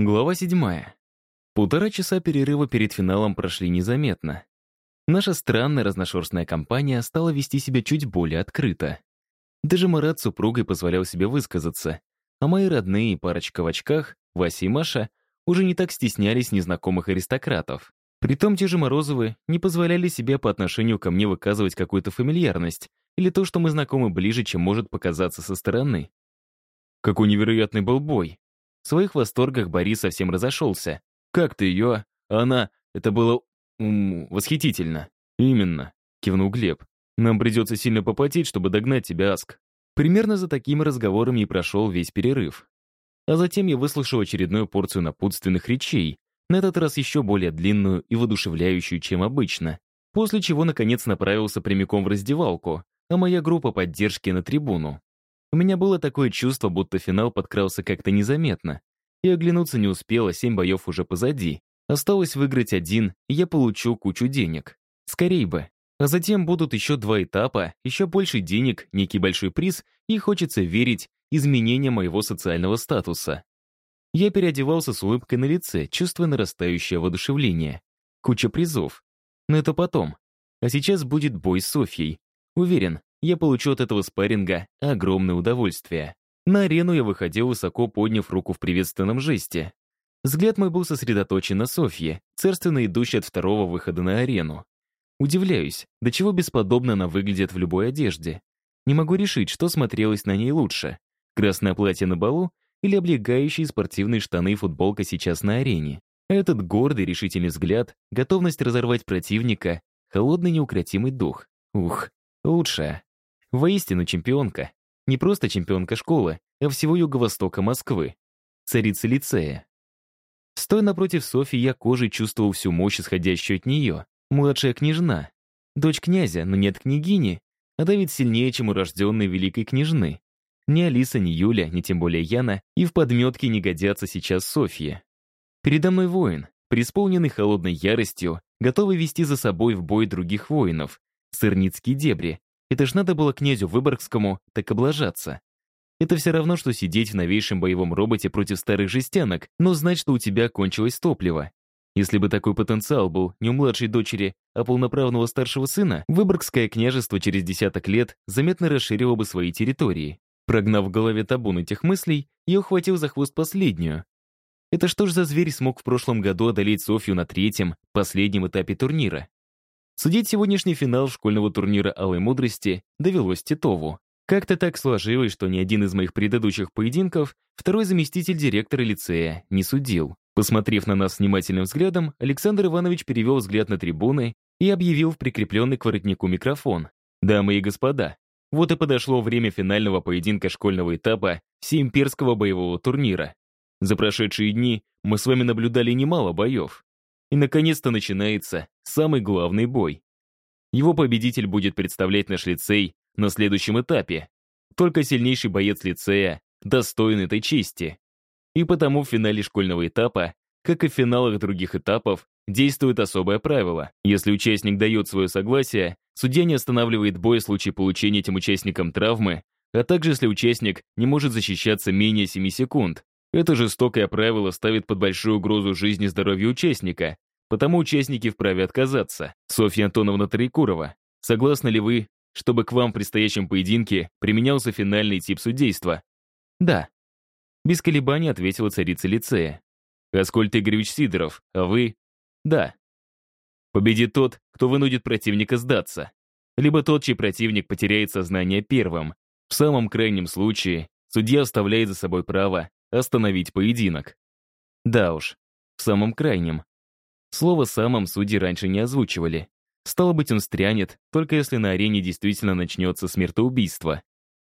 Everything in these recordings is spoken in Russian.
Глава седьмая. Полтора часа перерыва перед финалом прошли незаметно. Наша странная разношерстная компания стала вести себя чуть более открыто. Даже Марат с супругой позволял себе высказаться, а мои родные и парочка в очках, Вася и Маша, уже не так стеснялись незнакомых аристократов. Притом те же Морозовы не позволяли себе по отношению ко мне выказывать какую-то фамильярность или то, что мы знакомы ближе, чем может показаться со стороны. Какой невероятный был бой. В своих восторгах Борис совсем разошелся. «Как ты ее? Она... Это было... М восхитительно». «Именно», — кивнул Глеб. «Нам придется сильно попотеть, чтобы догнать тебя, Аск». Примерно за такими разговорами и прошел весь перерыв. А затем я выслушал очередную порцию напутственных речей, на этот раз еще более длинную и воодушевляющую, чем обычно, после чего, наконец, направился прямиком в раздевалку, а моя группа поддержки на трибуну. У меня было такое чувство, будто финал подкрался как-то незаметно. И оглянуться не успела, семь боев уже позади. Осталось выиграть один, и я получу кучу денег. Скорей бы. А затем будут еще два этапа, еще больше денег, некий большой приз, и хочется верить изменения моего социального статуса. Я переодевался с улыбкой на лице, чувствуя нарастающее воодушевление. Куча призов. Но это потом. А сейчас будет бой с Софьей. Уверен, я получу от этого спарринга огромное удовольствие. На арену я выходил, высоко подняв руку в приветственном жесте. Взгляд мой был сосредоточен на Софье, царственно идущей от второго выхода на арену. Удивляюсь, до чего бесподобно она выглядит в любой одежде. Не могу решить, что смотрелось на ней лучше. Красное платье на балу или облегающие спортивные штаны и футболка сейчас на арене. Этот гордый, решительный взгляд, готовность разорвать противника, холодный неукротимый дух. Ух, лучшая. Воистину чемпионка. Не просто чемпионка школы, а всего юго-востока Москвы. Царица лицея. Стоя напротив Софьи, я кожей чувствовал всю мощь, исходящую от нее. Младшая княжна. Дочь князя, но нет княгини, а давит сильнее, чем урожденной великой княжны. Ни Алиса, ни Юля, ни тем более Яна и в подметке не годятся сейчас Софье. Передо мной воин, преисполненный холодной яростью, готовый вести за собой в бой других воинов. Сырницкие дебри, это ж надо было князю Выборгскому так облажаться. Это все равно, что сидеть в новейшем боевом роботе против старых жестянок, но знать, что у тебя кончилось топливо. Если бы такой потенциал был не у младшей дочери, а полноправного старшего сына, Выборгское княжество через десяток лет заметно расширило бы свои территории. Прогнав в голове табун этих мыслей, я ухватил за хвост последнюю. Это что ж за зверь смог в прошлом году одолеть Софью на третьем, последнем этапе турнира? Судить сегодняшний финал школьного турнира «Алой мудрости» довелось Титову. Как-то так сложилось, что ни один из моих предыдущих поединков второй заместитель директора лицея не судил. Посмотрев на нас внимательным взглядом, Александр Иванович перевел взгляд на трибуны и объявил в прикрепленный к воротнику микрофон. «Дамы и господа, вот и подошло время финального поединка школьного этапа всеимперского боевого турнира. За прошедшие дни мы с вами наблюдали немало боев. И, наконец-то, начинается самый главный бой. Его победитель будет представлять наш лицей на следующем этапе. Только сильнейший боец лицея достоин этой чести. И потому в финале школьного этапа, как и в финалах других этапов, действует особое правило. Если участник дает свое согласие, судья не останавливает бой в случае получения этим участником травмы, а также если участник не может защищаться менее 7 секунд. Это жестокое правило ставит под большую угрозу жизни и здоровья участника, потому участники вправе отказаться. Софья Антоновна Троекурова, согласны ли вы, чтобы к вам в предстоящем поединке применялся финальный тип судейства? Да. Без колебаний ответила царица лицея. Аскольд Игоревич Сидоров, а вы? Да. Победит тот, кто вынудит противника сдаться. Либо тот, чей противник потеряет сознание первым. В самом крайнем случае, судья оставляет за собой право остановить поединок. Да уж, в самом крайнем. Слово «самом» судьи раньше не озвучивали. Стало быть, он стрянет, только если на арене действительно начнется смертоубийство.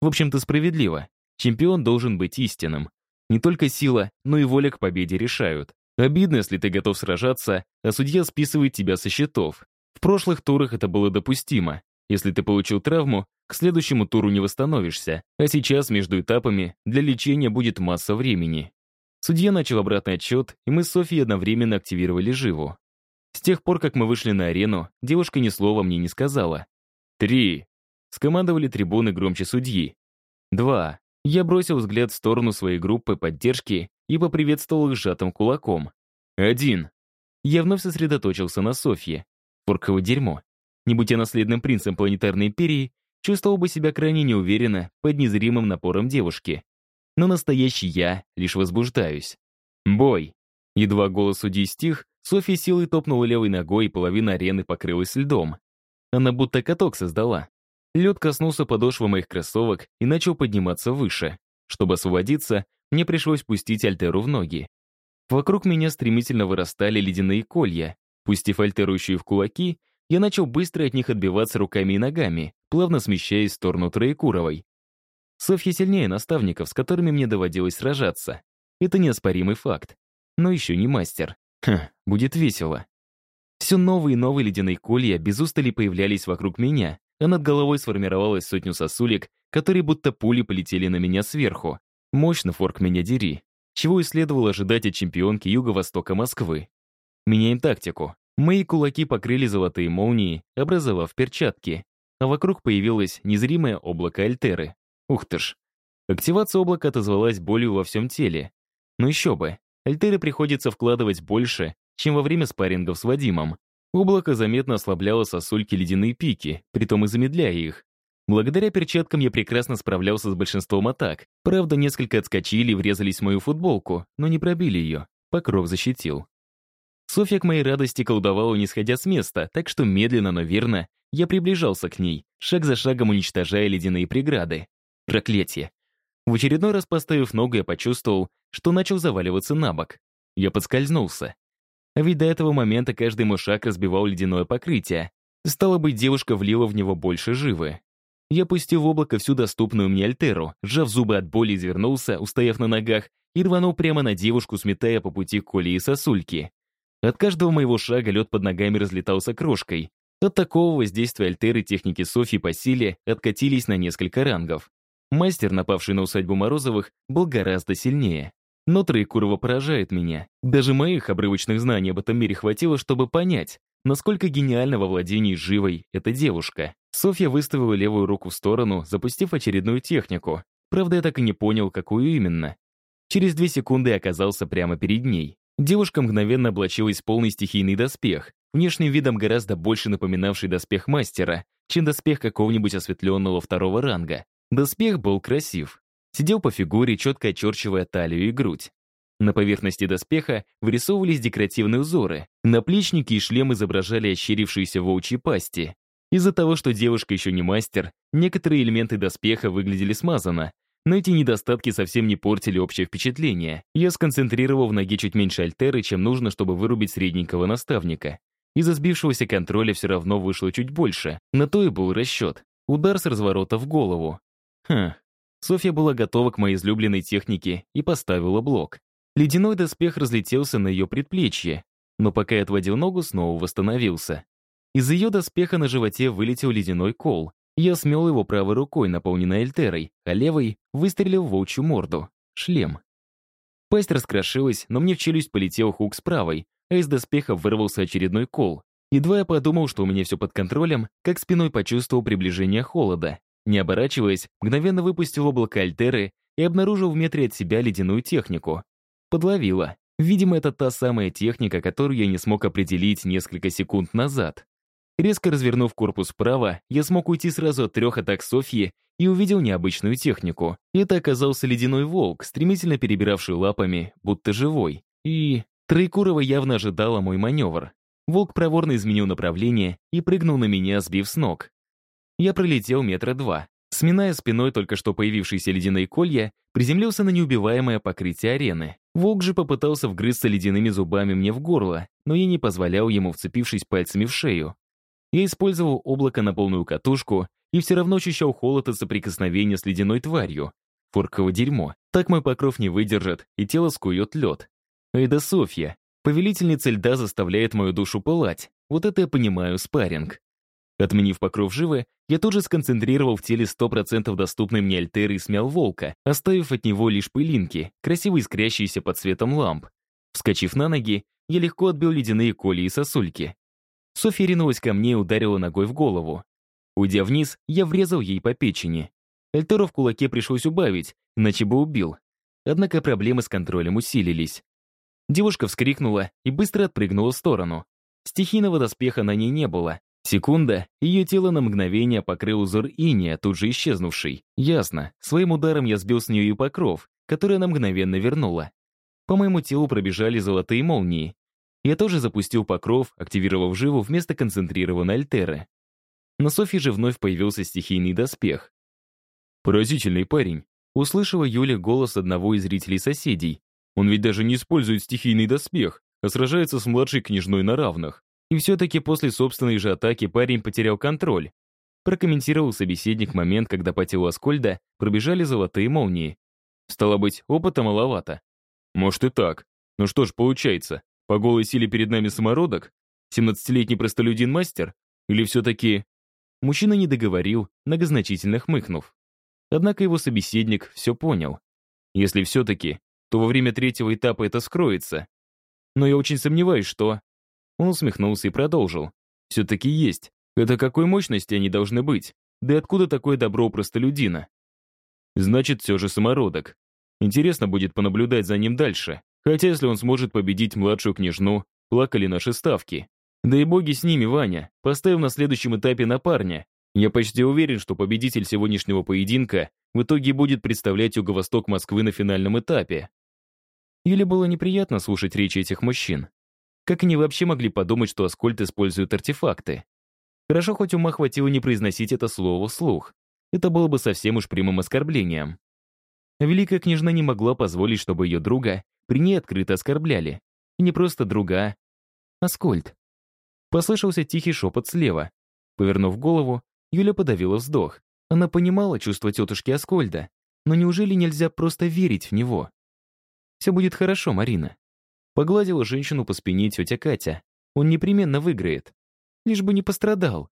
В общем-то, справедливо. Чемпион должен быть истинным. Не только сила, но и воля к победе решают. Обидно, если ты готов сражаться, а судья списывает тебя со счетов. В прошлых турах это было допустимо. Если ты получил травму, к следующему туру не восстановишься, а сейчас между этапами для лечения будет масса времени. Судья начал обратный отчет, и мы с Софией одновременно активировали живу. С тех пор, как мы вышли на арену, девушка ни слова мне не сказала. «Три!» — скомандовали трибуны громче судьи. «Два!» Я бросил взгляд в сторону своей группы поддержки и поприветствовал их сжатым кулаком. «Один!» Я вновь сосредоточился на Софье. Форково дерьмо. Не будь я наследным принцем планетарной империи, чувствовал бы себя крайне неуверенно под незримым напором девушки. Но настоящий я лишь возбуждаюсь. «Бой!» Едва голос судьи стих, Софья силой топнула левой ногой, и половина арены покрылась льдом. Она будто каток создала. Лед коснулся подошвы моих кроссовок и начал подниматься выше. Чтобы освободиться, мне пришлось пустить Альтеру в ноги. Вокруг меня стремительно вырастали ледяные колья. Пустив Альтеру еще и в кулаки, я начал быстро от них отбиваться руками и ногами, плавно смещаясь в сторону Троекуровой. Софья сильнее наставников, с которыми мне доводилось сражаться. Это неоспоримый факт. Но еще не мастер. Хм, будет весело. Все новые и новые ледяные колья без устали появлялись вокруг меня, а над головой сформировалась сотню сосулек, которые будто пули полетели на меня сверху. Мощно форк меня дери. Чего и следовало ожидать от чемпионки Юго-Востока Москвы. Меняем тактику. Мои кулаки покрыли золотые молнии, образовав перчатки, а вокруг появилось незримое облако Альтеры. Ух ты ж. Активация облака отозвалась болью во всем теле. Но еще бы, Альтеры приходится вкладывать больше, чем во время спаррингов с Вадимом. Облако заметно ослабляло сосульки ледяные пики, притом и замедляя их. Благодаря перчаткам я прекрасно справлялся с большинством атак. Правда, несколько отскочили и врезались в мою футболку, но не пробили ее. Покров защитил. Софья к моей радости колдовала, не сходя с места, так что медленно, но верно я приближался к ней, шаг за шагом уничтожая ледяные преграды. Проклятие. В очередной раз поставив ногу, я почувствовал, что начал заваливаться на бок. Я подскользнулся. А ведь до этого момента каждый мой шаг разбивал ледяное покрытие. Стало быть, девушка влила в него больше живы. Я пустил в облако всю доступную мне альтеру, сжав зубы от боли, извернулся, устояв на ногах, и рванул прямо на девушку, сметая по пути коли и сосульки. От каждого моего шага лед под ногами разлетался крошкой. От такого воздействия альтеры техники Софьи по силе откатились на несколько рангов. Мастер, напавший на усадьбу Морозовых, был гораздо сильнее. Но Троекурова поражает меня. Даже моих обрывочных знаний об этом мире хватило, чтобы понять, насколько гениально во владении живой эта девушка. Софья выставила левую руку в сторону, запустив очередную технику. Правда, я так и не понял, какую именно. Через две секунды оказался прямо перед ней. Девушка мгновенно облачилась в полный стихийный доспех, внешним видом гораздо больше напоминавший доспех мастера, чем доспех какого-нибудь осветленного второго ранга. Доспех был красив. Сидел по фигуре, четко очерчивая талию и грудь. На поверхности доспеха вырисовывались декоративные узоры. Наплечники и шлем изображали ощерившиеся волчьи пасти. Из-за того, что девушка еще не мастер, некоторые элементы доспеха выглядели смазанно, но эти недостатки совсем не портили общее впечатление. Я сконцентрировал в ноге чуть меньше альтеры, чем нужно, чтобы вырубить средненького наставника. Из-за сбившегося контроля все равно вышло чуть больше. На то и был расчет. Удар с разворота в голову. Хм. Софья была готова к моей излюбленной технике и поставила блок. Ледяной доспех разлетелся на ее предплечье, но пока я отводил ногу, снова восстановился. Из ее доспеха на животе вылетел ледяной кол. Я смел его правой рукой, наполненной альтерой, а левой выстрелил в волчью морду. Шлем. Пасть раскрошилась, но мне в челюсть полетел хук с правой, а из доспеха вырвался очередной кол. Едва я подумал, что у меня все под контролем, как спиной почувствовал приближение холода. Не оборачиваясь, мгновенно выпустил облако альтеры и обнаружил в метре от себя ледяную технику. Подловила. Видимо, это та самая техника, которую я не смог определить несколько секунд назад. Резко развернув корпус вправо, я смог уйти сразу от трех атак Софьи и увидел необычную технику. Это оказался ледяной волк, стремительно перебиравший лапами, будто живой. И Троекурова явно ожидала мой маневр. Волк проворно изменил направление и прыгнул на меня, сбив с ног. Я пролетел метра два. Сминая спиной только что появившиеся ледяные колья, приземлился на неубиваемое покрытие арены. Волк же попытался вгрызться ледяными зубами мне в горло, но я не позволял ему, вцепившись пальцами в шею. Я использовал облако на полную катушку и все равно ощущал холод от соприкосновения с ледяной тварью. Форково дерьмо. Так мой покров не выдержит, и тело скует лед. Эйда Софья. Повелительница льда заставляет мою душу пылать. Вот это я понимаю спарринг. Отменив покров живы, я тут же сконцентрировал в теле 100% доступной мне альтеры и смял волка, оставив от него лишь пылинки, красиво искрящиеся под светом ламп. Вскочив на ноги, я легко отбил ледяные коли и сосульки. Софья ринулась ко мне и ударила ногой в голову. Уйдя вниз, я врезал ей по печени. Альтеру в кулаке пришлось убавить, иначе бы убил. Однако проблемы с контролем усилились. Девушка вскрикнула и быстро отпрыгнула в сторону. Стихийного доспеха на ней не было. Секунда, ее тело на мгновение покрыл узор иния, тут же исчезнувший. Ясно, своим ударом я сбил с нее и покров, который она мгновенно вернула. По моему телу пробежали золотые молнии. Я тоже запустил покров, активировав живу вместо концентрированной альтеры. На Софье же вновь появился стихийный доспех. «Поразительный парень», — услышала Юля голос одного из зрителей соседей. «Он ведь даже не использует стихийный доспех, а сражается с младшей княжной на равных. И все-таки после собственной же атаки парень потерял контроль. Прокомментировал собеседник момент, когда по телу Аскольда пробежали золотые молнии. Стало быть, опыта маловато. Может и так. Ну что ж, получается, по голой силе перед нами самородок? 17-летний простолюдин-мастер? Или все-таки... Мужчина не договорил, многозначительно хмыкнув. Однако его собеседник все понял. Если все-таки, то во время третьего этапа это скроется. Но я очень сомневаюсь, что... Он усмехнулся и продолжил. «Все-таки есть. Это какой мощности они должны быть? Да и откуда такое добро простолюдина?» «Значит, все же самородок. Интересно будет понаблюдать за ним дальше. Хотя если он сможет победить младшую княжну, плакали наши ставки. Да и боги с ними, Ваня. Поставив на следующем этапе на парня. Я почти уверен, что победитель сегодняшнего поединка в итоге будет представлять Юго-Восток Москвы на финальном этапе. Юле было неприятно слушать речи этих мужчин. Как они вообще могли подумать, что Аскольд использует артефакты? Хорошо, хоть ума хватило не произносить это слово вслух. Это было бы совсем уж прямым оскорблением. Великая княжна не могла позволить, чтобы ее друга при ней открыто оскорбляли. И не просто друга, а Аскольд. Послышался тихий шепот слева. Повернув голову, Юля подавила вздох. Она понимала чувство тетушки Аскольда, но неужели нельзя просто верить в него? «Все будет хорошо, Марина. Погладила женщину по спине тетя Катя. Он непременно выиграет. Лишь бы не пострадал.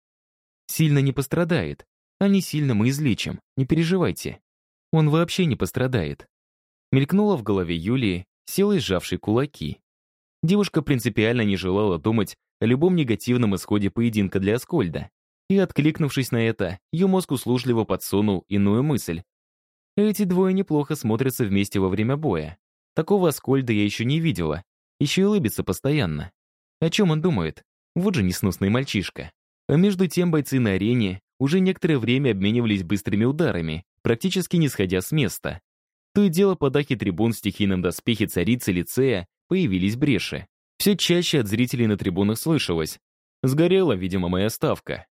Сильно не пострадает. А не сильно мы излечим. Не переживайте. Он вообще не пострадает. Мелькнула в голове Юлии, силой сжавшей кулаки. Девушка принципиально не желала думать о любом негативном исходе поединка для Аскольда. И, откликнувшись на это, ее мозг услужливо подсунул иную мысль. Эти двое неплохо смотрятся вместе во время боя. Такого Аскольда я еще не видела. Еще и улыбится постоянно. О чем он думает? Вот же несносный мальчишка. А между тем бойцы на арене уже некоторое время обменивались быстрыми ударами, практически не сходя с места. То и дело по дахе трибун в стихийном доспехе царицы лицея появились бреши. Все чаще от зрителей на трибунах слышалось. Сгорела, видимо, моя ставка.